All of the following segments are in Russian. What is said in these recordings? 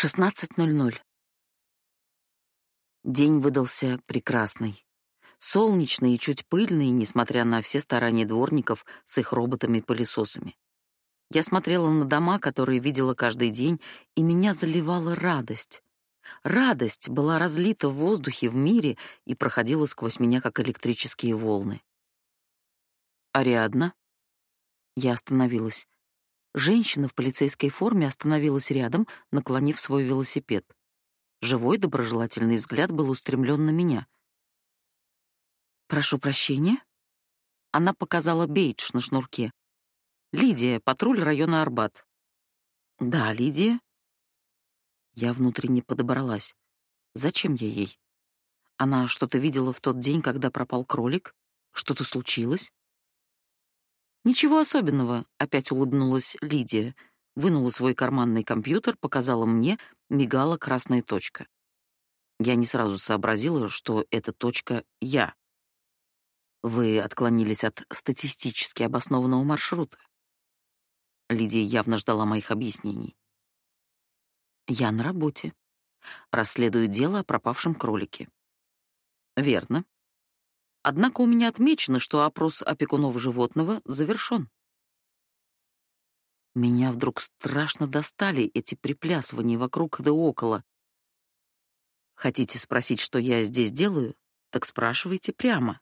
16.00. День выдался прекрасный. Солнечный и чуть пыльный, несмотря на все старания дворников с их роботами-пылесосами. Я смотрела на дома, которые видела каждый день, и меня заливала радость. Радость была разлита в воздухе, в мире и проходила сквозь меня, как электрические волны. «Ариадна?» Я остановилась. Женщина в полицейской форме остановилась рядом, наклонив свой велосипед. Живой доброжелательный взгляд был устремлен на меня. «Прошу прощения?» Она показала бейдж на шнурке. «Лидия, патруль района Арбат». «Да, Лидия». Я внутренне подобралась. Зачем я ей? Она что-то видела в тот день, когда пропал кролик? Что-то случилось? Ничего особенного, опять улыбнулась Лидия, вынула свой карманный компьютер, показала мне, мигала красная точка. Я не сразу сообразила, что эта точка я. Вы отклонились от статистически обоснованного маршрута. Лидия явно ждала моих объяснений. Я на работе. Расследую дело о пропавшем кролике. Верно. Однако у меня отмечено, что опрос опекунов животного завершен. Меня вдруг страшно достали эти приплясывания вокруг да около. Хотите спросить, что я здесь делаю? Так спрашивайте прямо.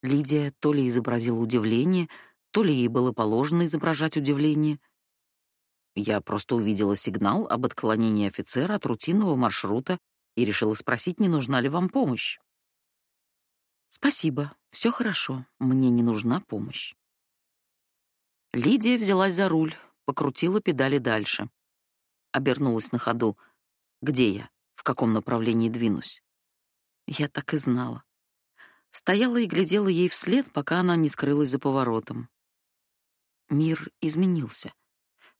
Лидия то ли изобразила удивление, то ли ей было положено изображать удивление. Я просто увидела сигнал об отклонении офицера от рутинного маршрута и решила спросить, не нужна ли вам помощь. Спасибо, все хорошо, мне не нужна помощь. Лидия взялась за руль, покрутила педали дальше. Обернулась на ходу. Где я? В каком направлении двинусь? Я так и знала. Стояла и глядела ей вслед, пока она не скрылась за поворотом. Мир изменился.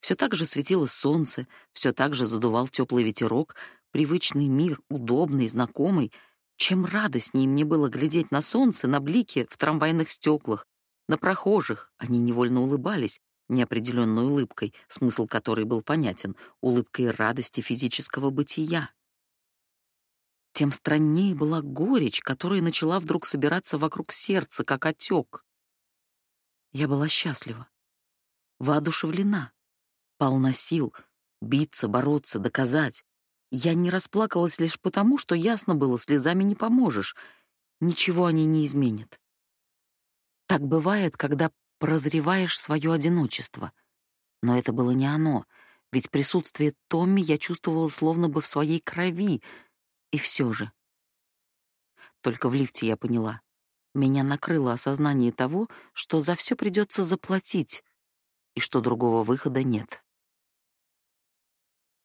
Все так же светило солнце, все так же задувал теплый ветерок, привычный мир, удобный, знакомый — чем радостнее мне было глядеть на солнце, на блики в трамвайных стеклах, на прохожих, они невольно улыбались, неопределенной улыбкой, смысл которой был понятен, улыбкой радости физического бытия. Тем страннее была горечь, которая начала вдруг собираться вокруг сердца, как отек. Я была счастлива, воодушевлена, полна сил биться, бороться, доказать. Я не расплакалась лишь потому, что ясно было, слезами не поможешь. Ничего они не изменят. Так бывает, когда прозреваешь свое одиночество. Но это было не оно, ведь присутствие Томми я чувствовала словно бы в своей крови, и все же. Только в лифте я поняла. Меня накрыло осознание того, что за все придется заплатить, и что другого выхода нет.